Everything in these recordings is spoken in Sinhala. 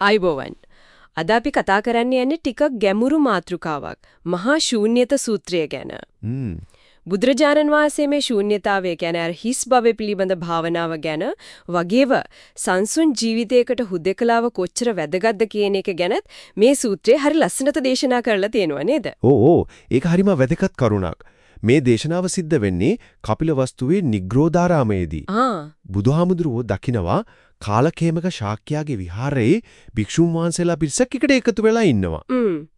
ආයිබෝවන්. අද අපි කතා කරන්න යන්නේ ටිකක් ගැඹුරු මාතෘකාවක්. මහා ශූන්‍යත සූත්‍රය ගැන. බුදුරජාණන් වහන්සේ මේ ශූන්‍යතාවය ගැන අර හිස් භවය පිළිබඳ භාවනාව ගැන වගේව සංසුන් ජීවිතයකට හුදෙකලාව කොච්චර වැදගත්ද කියන එක ගැනත් මේ සූත්‍රයේ හරි ලස්සනට දේශනා කරලා තියෙනවා නේද? ඕ ඕ ඒක හරිම වැදගත් කරුණක්. මේ දේශනාව සිද්ධ වෙන්නේ කපිලවස්තුවේ නිග්‍රෝධාරාමයේදී. ආ බුදුහාමුදුරුවෝ දකිනවා කාලකේමක ශාක්‍යයාගේ විහාරයේ භික්ෂුන් වහන්සේලා පිරිසක් එකට එකතු වෙලා ඉන්නවා.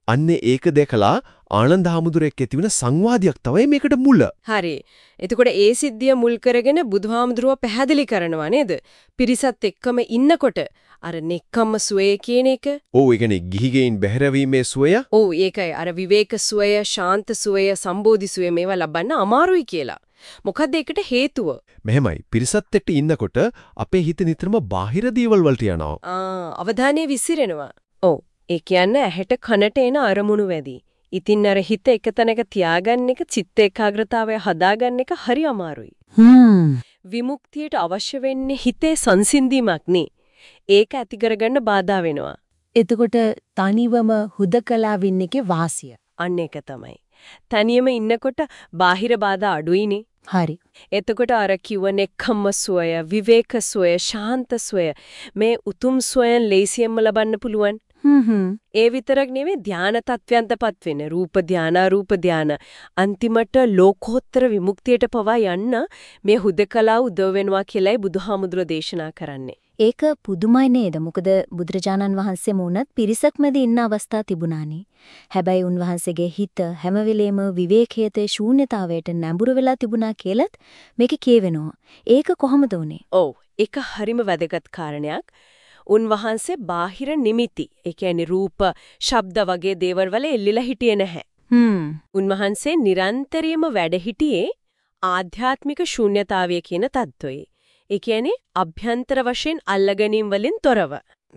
අන්න ඒක දැකලා ආනන්ද හාමුදුරුවෙක් ඇතිවන සංවාදයක් තමයි මේකට මුල. හරි. එතකොට ඒ සිද්ධිය මුල් කරගෙන බුදුහාමුදුරුව පැහැදිලි කරනවා නේද? පිරිසත් එක්කම ඉන්නකොට අර නෙක්කම්ම සුවේ කියන එක. ඕ ඒ කියන්නේ ගිහිගෙයින් බැහැරවීමේ සුවය ඔව් ඒකයි අර විවේක සුවය, ශාන්ත සුවය, සම්බෝධි සුවය මේවා ලබන්න අමාරුයි කියලා. මොකද්ද ඒකට හේතුව? මෙහෙමයි පිරිසත් එක්ක ඉන්නකොට අපේ හිත නිතරම බාහිර දේවල් වලට යනවා. ආ අවධානය විසිරෙනවා. ඔව්. ඒ කියන්නේ ඇහැට කනට එන අරමුණු වැඩි. ඉතින් අර හිත එක තැනක තියාගන්න එක චිත්ත ඒකාග්‍රතාවය හදාගන්න එක හරි අමාරුයි. හ්ම් විමුක්තියට අවශ්‍ය වෙන්නේ හිතේ සංසිඳීමක් නේ. ඒක ඇති කරගන්න බාධා වෙනවා. එතකොට තනිවම හුදකලාවින් එකේ වාසිය. අන්න ඒක තමයි. තනියම ඉන්නකොට බාහිර බාධා අඩුයිනේ. හරි. එතකොට අර කිව්ව නෙක්ඛම්ම සෝය, විවේක සෝය, ශාන්ත සෝය මේ උතුම් සෝයන් ලේසියෙන්ම ලබන්න පුළුවන්. ඒ විතරක් නෙවෙයි ධාන තත්වයන්ටපත් වෙන රූප ධාන රූප ධාන අන්තිමට ලෝකෝත්තර විමුක්තියට පවා යන්න මේ හුදකලා උදව් වෙනවා කියලායි බුදුහාමුදුර දේශනා කරන්නේ. ඒක පුදුමයි නේද? මොකද බුදුරජාණන් වහන්සේම උනත් පිරිසක් මැද ඉන්න අවස්ථා තිබුණානේ. හැබැයි උන්වහන්සේගේ හිත හැම වෙලෙම විවේකයේ ශූන්‍යතාවයට නැඹුරු වෙලා තිබුණා කියලත් මේක කියවෙනවා. ඒක කොහොමද උනේ? ඔව්. ඒක හරිම වැදගත් කාරණයක්. උන්වහන්සේ බාහිර නිමිති, ඒ කියන්නේ රූප, ශබ්ද වගේ දේවල් වල එල්ලිලා හිටියේ නැහැ. හ්ම්. උන්වහන්සේ නිරන්තරයෙන්ම වැඩ හිටියේ ආධ්‍යාත්මික ශූන්‍යතාවය කියන தত্ত্বයේ. ඒ කියන්නේ අභ්‍යන්තර වශයෙන් අල්ලගැනීම් වලින් තොරව.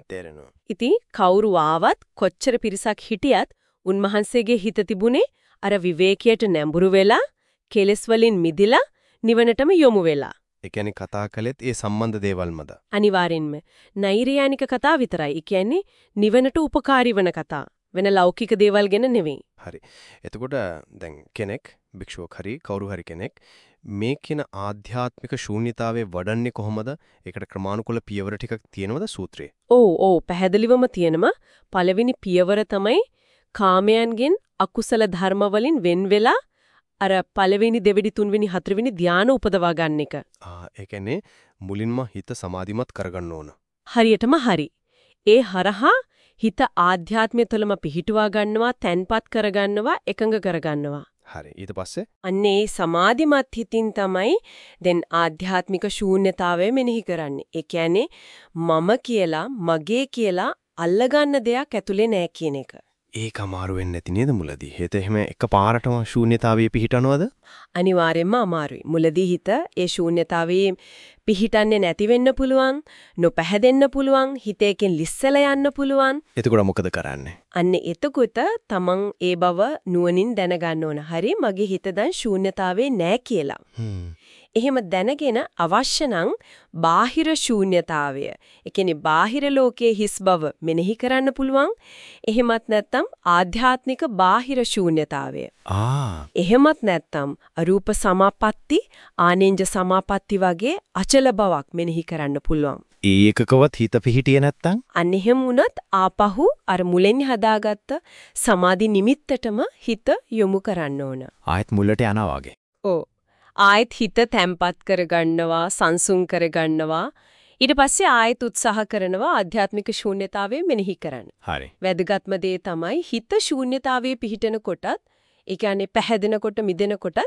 තේරෙනවා. ඉතින් කවුරු ආවත් කොච්චර පිරිසක් හිටියත් උන්වහන්සේගේ හිත තිබුණේ අර විවේකයට නැඹුරු වෙලා කෙලෙස් වලින් මිදිලා නිවනටම යොමු වෙලා. ඒ කියන්නේ කතා කළෙත් ඒ සම්බන්ධ දේවල්මද? අනිවාර්යෙන්ම නෛර්යානික කතා විතරයි. ඒ කියන්නේ නිවනට උපකාරී වන කතා. වෙන ලෞකික දේවල් ගැන නෙවෙයි. හරි. එතකොට දැන් කෙනෙක් භික්ෂුවක් හරි කවුරු හරි කෙනෙක් මේ කියන ආධ්‍යාත්මික ශූන්‍යතාවයේ වඩන්නේ කොහොමද? ඒකට ක්‍රමානුකූල පියවර ටිකක් තියෙනවද සූත්‍රයේ? ඔව් ඔව් පැහැදිලිවම තියෙනම පළවෙනි පියවර තමයි කාමයන්ගෙන් අකුසල ධර්ම වලින් වෙන් වෙලා අර පළවෙනි දෙවෙනි තුන්වෙනි හතරවෙනි ධානය උපදවා ගන්න එක. ආ ඒ කියන්නේ මුලින්ම හිත සමාධිමත් කරගන්න ඕන. හරියටම හරි. ඒ හරහා හිත ආධ්‍යාත්මය තුළම පිහිටුවා ගන්නවා, තැන්පත් කරගන්නවා, එකඟ කරගන්නවා. හරි. ඊට පස්සේ අන්නේ සමාධිමත් හිතින් තමයි දැන් ආධ්‍යාත්මික ශූන්‍යතාවය මෙනෙහි කරන්නේ. ඒ කියන්නේ මම කියලා, මගේ කියලා අල්ලගන්න දෙයක් ඇතුලේ නැහැ කියන එක. ඒක අමාරු වෙන්නේ නැති නේද මුලදී? හේත එහෙම එකපාරටම ශූන්‍යතාවයේ පිහිටනවද? අනිවාර්යෙන්ම අමාරුයි. මුලදී හිත ඒ ශූන්‍යතාවයේ පිහිටන්නේ නැති වෙන්න පුළුවන්, නොපැහැදෙන්න පුළුවන්, හිතේකින් ලිස්සලා යන්න පුළුවන්. එතකොට මොකද කරන්නේ? අන්න එතකොට තමන් ඒ බව නුවණින් දැනගන්න ඕන. හරි මගේ හිත දැන් ශූන්‍යතාවේ නෑ කියලා. හ්ම්. එහෙම දැනගෙන අවශ්‍ය නම් බාහිර ශූන්‍යතාවය, ඒ කියන්නේ බාහිර ලෝකයේ හිස් බව මෙනෙහි කරන්න පුළුවන්. එහෙමත් නැත්නම් ආධ්‍යාත්මික බාහිර ශූන්‍යතාවය. ආ එහෙමත් නැත්නම් අරූප සමාපatti, ආනෙන්ජ සමාපatti වගේ අචල බවක් මෙනෙහි කරන්න පුළුවන්. ඒකකවත් හිත පිහිටියේ නැත්තම් අන්න එහෙම වුණත් ආපහු අර මුලින් හදාගත්ත සමාධි නිමිත්තටම හිත යොමු කරන්න ඕන. ආයෙත් මුලට යනවා වගේ. ඔව්. ආයෙත් හිත තැම්පත් කරගන්නවා, සංසුන් කරගන්නවා. ඊට පස්සේ ආයෙත් උත්සාහ කරනවා ආධ්‍යාත්මික ශූන්‍යතාවය මෙනෙහි කරන්න. හරි. වැදගත්ම දේ තමයි හිත ශූන්‍යතාවයේ පිහිටන කොටත්, ඒ කියන්නේ පැහැදෙනකොට මිදෙනකොටත්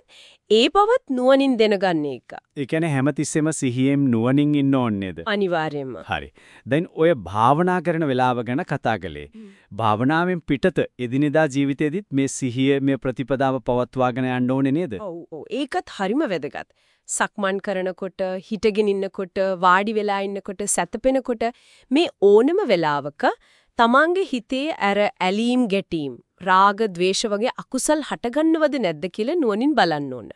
ඒ බවත් නුවණින් දැනගන්න එක. ඒ කියන්නේ හැමතිස්සෙම සිහියෙන් නුවණින් ඉන්න ඕනේද? අනිවාර්යයෙන්ම. හරි. දැන් ඔය භාවනා කරන වෙලාව ගැන කතා කළේ. භාවනාවෙන් පිටත එදිනෙදා ජීවිතේදීත් මේ සිහිය මේ ප්‍රතිපදාව පවත්වාගෙන යන්න ඕනේ නේද? ඔව් ඔව් ඒකත් හරිම වැදගත්. සක්මන් කරනකොට, හිටගෙන ඉන්නකොට, වාඩි වෙලා ඉන්නකොට, සැතපෙනකොට මේ ඕනම වෙලාවක තමන්ගේ හිතේ අර ඇලීම් ගැටීම්, රාග, ద్వේෂ වගේ අකුසල් හටගන්නවද නැද්ද කියලා නුවණින් බලන්න ඕන.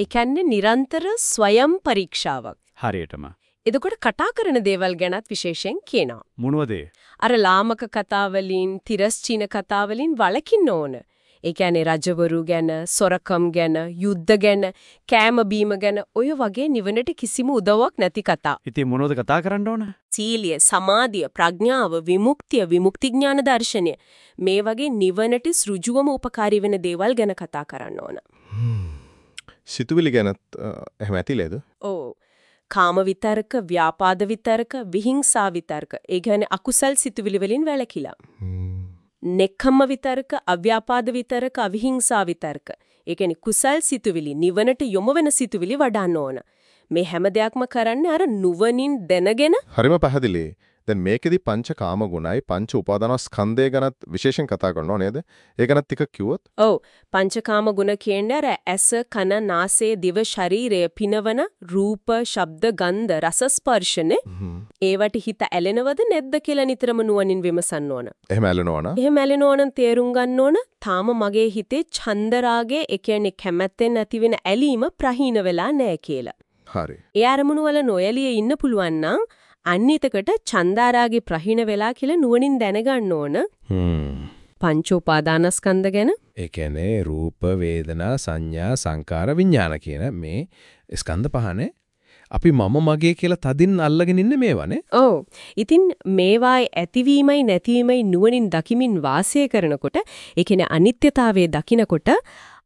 ඒ කියන්නේ නිරන්තර ස්වයම් පරීක්ෂාවක්. හරියටම. එතකොට කතා කරන දේවල් ගැනත් විශේෂයෙන් කියනවා. මොනවද අර ලාමක කතාවලින්, තිරස්චීන කතාවලින් වළකින්න ඕන. ඒ කියන්නේ රජවරු ගැන, සොරකම් ගැන, යුද්ධ ගැන, කෑම බීම ගැන ඔය වගේ නිවනට කිසිම උදව්වක් නැති කතා. ඉතින් මොනවද කතා කරන්න ඕන? සීලිය, සමාධිය, ප්‍රඥාව, විමුක්තිය, විමුක්ති ඥාන දර්ශනය මේ වගේ නිවනට සෘජුවම උපකාරී වෙන දේවල් ගැන කතා කරන්න ඕන. සිතුවිලි ගැනත් එහෙම ඇතිලේද? ඔව්. කාම විතරක, ව්‍යාපාද විතරක, විහිංසා විතරක. ඒ කියන්නේ අකුසල් සිතුවිලි වලින් වැළකීලා. නෙක්ඛම්ම විතරක, අව්‍යාපාද විතරක, අවිහිංසා විතරක. ඒ කියන්නේ කුසල් සිතුවිලි නිවනට යොමු වෙන සිතුවිලි වඩන්න ඕන. මේ හැම දෙයක්ම කරන්නේ අර නුවණින් දැනගෙන හරිම පැහැදිලි. දැන් මේකෙදි පංච කාම ගුණයි පංච උපාදානස්කන්ධය ගැනත් විශේෂයෙන් කතා කරනවා නේද? ඒ ගැනත් ටිකක් කිව්වොත්. ඔව් පංචකාම ගුණ කියන්නේ අර ඇස කන නාසය දිව ශරීරය පිනවන රූප ශබ්ද ගන්ධ රස ස්පර්ශනේ ඒවට හිත ඇලෙනවද නැද්ද කියලා නිතරම නුවණින් විමසන්න ඕන. එහෙම ඇලෙනවා නම් එහෙම ඇලෙනවනම් තේරුම් ගන්න ඕන තාම මගේ හිතේ ඡන්දරාගේ ඒ කියන්නේ කැමැත්තෙන් ඇතිවෙන ඇලීම ප්‍රහීන වෙලා නැහැ කියලා. හරි. ඒ අරමුණු වල නොයලිය ඉන්න පුළුවන් නම් අන්නිතකට චන්දාරාගේ ප්‍රහීන වෙලා කියලා නුවණින් දැනගන්න ඕන. හ්ම්. පංච උපාදානස්කන්ධ ගැන ඒ කියන්නේ රූප වේදනා සංඥා සංකාර විඥාන කියන මේ ස්කන්ධ පහනේ අපි මම මගේ කියලා තදින් අල්ලගෙන ඉන්නේ මේවනේ. ඔව්. ඉතින් මේවායි ඇතිවීමයි නැතිවීමයි නුවණින් දකිමින් වාසය කරනකොට ඒ කියන්නේ අනිත්‍යතාවයේ දකිනකොට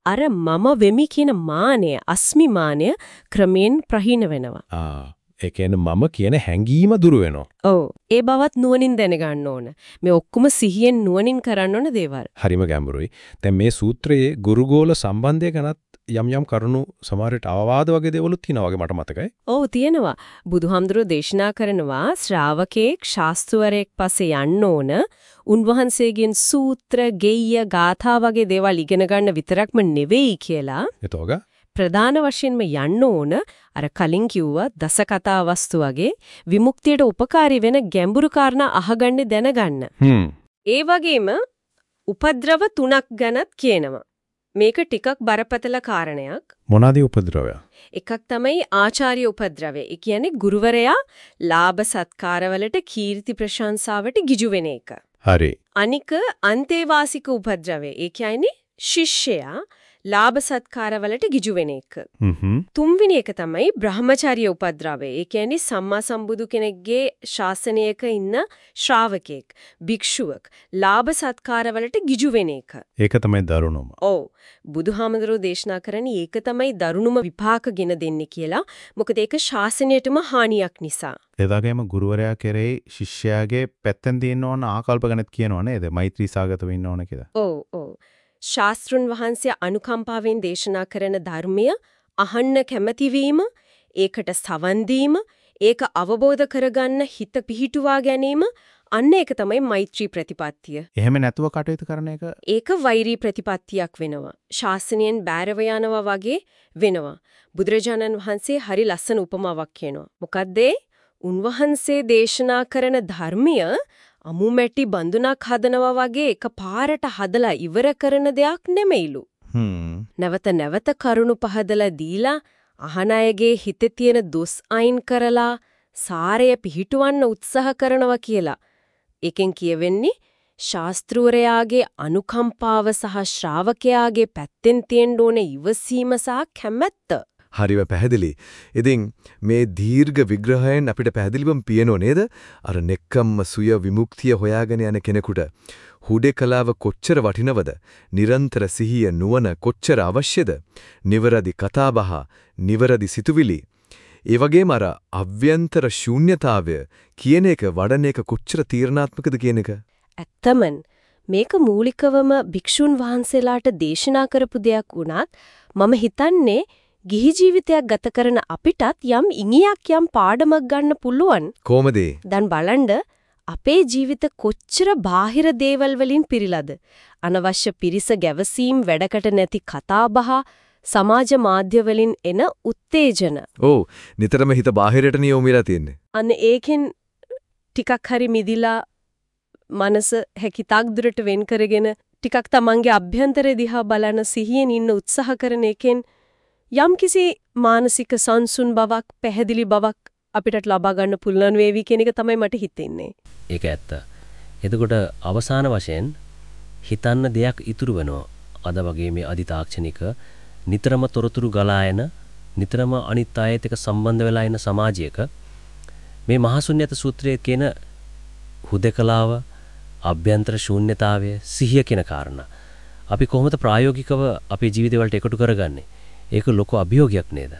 අර මම වෙමි කියන මානය, අස්මි මානය ක්‍රමෙන් ප්‍රහීන වෙනවා. ආ ඒ කියන්නේ මම කියන හැඟීම දුර වෙනවා. ඔව්. ඒ බවත් නුවණින් දැනගන්න ඕන. මේ ඔක්කොම සිහියෙන් නුවණින් කරන්න ඕන දේවල්. හරිම ගැඹුරුයි. දැන් මේ සූත්‍රයේ ගුරුගෝල සම්බන්ධය ගැනත් යම් යම් කරුණු සමහරට අවවාද වගේ දේවලුත් තියෙනවා වගේ මට මතකයි. ඔව් තියෙනවා. බුදුහාමුදුරුවෝ දේශනා කරනවා ශ්‍රාවකෙක් ශාස්ත්‍රවරයෙක් පස්සේ යන්න ඕන. උන්වහන්සේගෙන් සූත්‍ර, ගෙය්‍ය, ගාථා වගේ දේවල් ඉගෙන ගන්න විතරක්ම නෙවෙයි කියලා. එතෝග ප්‍රධාන වශයෙන්ම යන්න ඕන අර කලින් කිව්ව දස කතා වස්තු වගේ විමුක්තියට උපකාරී වෙන ගැඹුරු කාරණා අහගන්න දැනගන්න. ඒ වගේම උපද්‍රව තුනක් ගැනත් කියනවා. මේක ටිකක් බරපතල කාරණයක්. මොනවාද උපද්‍රවය? එකක් තමයි ආචාර්ය උපද්‍රවය. ඒ කියන්නේ ගුරුවරයා ලාභ සත්කාරවලට කීර්ති ප්‍රශංසාවට ගිජු වෙන එක. හරි. අනික අන්තේවාසික උපද්‍රවය. ඒ කියන්නේ ශිෂ්‍යයා ලාභ සත්කාරවලට ගිජු වෙන එක. තුන්වෙනි එක තමයි බ්‍රහ්මචාර්ය උපද්‍රවය. ඒ කියන්නේ සම්මා සම්බුදු කෙනෙක්ගේ ශාසනයක ඉන්න ශ්‍රාවකෙක්, භික්ෂුවක් ලාභ සත්කාරවලට ගිජු වෙන එක. ඒක තමයි දරුණුම. ඔව්. බුදුහාමඳුරෝ දේශනා කරන්නේ ඒක තමයි දරුණුම විපාකගෙන දෙන්නේ කියලා. මොකද ඒක ශාසනයටම හානියක් නිසා. ඒ වගේම ගුරුවරයා කෙරෙහි ශිෂ්‍යයාගේ පැත්තෙන් තියෙන ඕන ආකල්ප ගැනත් කියනවා නේද? මෛත්‍රී සාගතව ඉන්න ඕන කියලා. ඔව් ඔව්. ශාස්ත්‍රුන් වහන්සේ අනුකම්පාවෙන් දේශනා කරන ධර්මය අහන්න කැමැති ඒකට සවන් ඒක අවබෝධ කරගන්න හිත පිහිටුවා ගැනීම අන්න ඒක තමයි මෛත්‍රී ප්‍රතිපත්තිය. එහෙම නැතුව කටයුතු කරන එක ඒක වෛරී ප්‍රතිපත්තියක් වෙනවා. ශාසනයෙන් බෑරව වගේ වෙනවා. බුදුරජාණන් වහන්සේ හරි ලස්සන උපමාවක් කියනවා. මොකද්ද උන්වහන්සේ දේශනා කරන ධර්මය අමුමැටි බඳුනක් හදනවා වගේ එකපාරට හදලා ඉවර කරන දෙයක් නෙමෙයිලු. නැවත නැවත කරුණු පහදලා දීලා අහන අයගේ හිතේ තියෙන දොස් අයින් කරලා සාරය පිහිටවන්න උත්සාහ කරනවා කියලා. එකෙන් කියවෙන්නේ ශාස්ත්‍රූරයාගේ අනුකම්පාව සහ ශ්‍රාවකයාගේ පැත්තෙන් තියෙන්න ඕන ඉවසීම සහ කැමැත්ත. හරිව පැහැදිලි. ඉතින් මේ දීර්ඝ විග්‍රහයෙන් අපිට පැහැදිලිවම පියනෝ නේද? අර නෙක්කම්ම සුය විමුක්තිය හොයාගෙන යන කෙනෙකුට හුදේකලාව කොච්චර වටිනවද? නිරන්තර සිහිය නුවණ කොච්චර අවශ්‍යද? නිවරදි කතාබහ, නිවරදි සිතුවිලි. ඒ වගේම අර අභ්‍යන්තර ශූන්‍යතාවය කියන එක වඩන එක කොච්චර තීරණාත්මකද කියන එක. ඇත්තමන් මේක මූලිකවම භික්ෂුන් වහන්සේලාට දේශනා කරපු දෙයක් වුණත් මම හිතන්නේ ගිහි ජීවිතයක් ගත කරන අපිටත් යම් ඉඟියක් යම් පාඩමක් ගන්න පුළුවන්. කොහමද? දැන් බලන්න අපේ ජීවිත කොච්චර බාහිර දේවල් වලින් පිරීලාද? අනවශ්‍ය පිරිස ගැවසීම් වැඩකට නැති කතාබහ සමාජ මාධ්‍ය වලින් එන උත්තේජන. ඔව් නිතරම හිත බාහිරට නියොමුලා තියෙන්නේ. අන්න ඒකෙන් ටිකක් හරි මිදිලා මනස හැකිතාක් දුරට වෙන් කරගෙන ටිකක් තමන්ගේ අභ්‍යන්තරය දිහා බලන සිහියෙන් ඉන්න උත්සාහ කරන එකෙන් යම්කිසි මානසික සංසුන් බවක් පැහැදිලි බවක් අපිටත් ලබා ගන්න පුළුවන් වේවි කියන එක තමයි මට හිතෙන්නේ. ඒක ඇත්ත. එතකොට අවසාන වශයෙන් හිතන්න දෙයක් ඉතුරු වෙනවා. අද වගේ මේ අදිතාක්ෂණික නිතරම තොරතුරු ගලා එන නිතරම අනිත් අයත් එක්ක සම්බන්ධ වෙලා ඉන්න සමාජයක මේ මහසුන්්‍යත සූත්‍රයේ කියන හුදකලාව අභ්‍යන්තර ශූන්‍යතාවය සිහිය කියන කාරණා අපි කොහොමද ප්‍රායෝගිකව අපේ ජීවිතවලට එකතු කරගන්නේ ඒක ලොකු අභියෝගයක් නේද?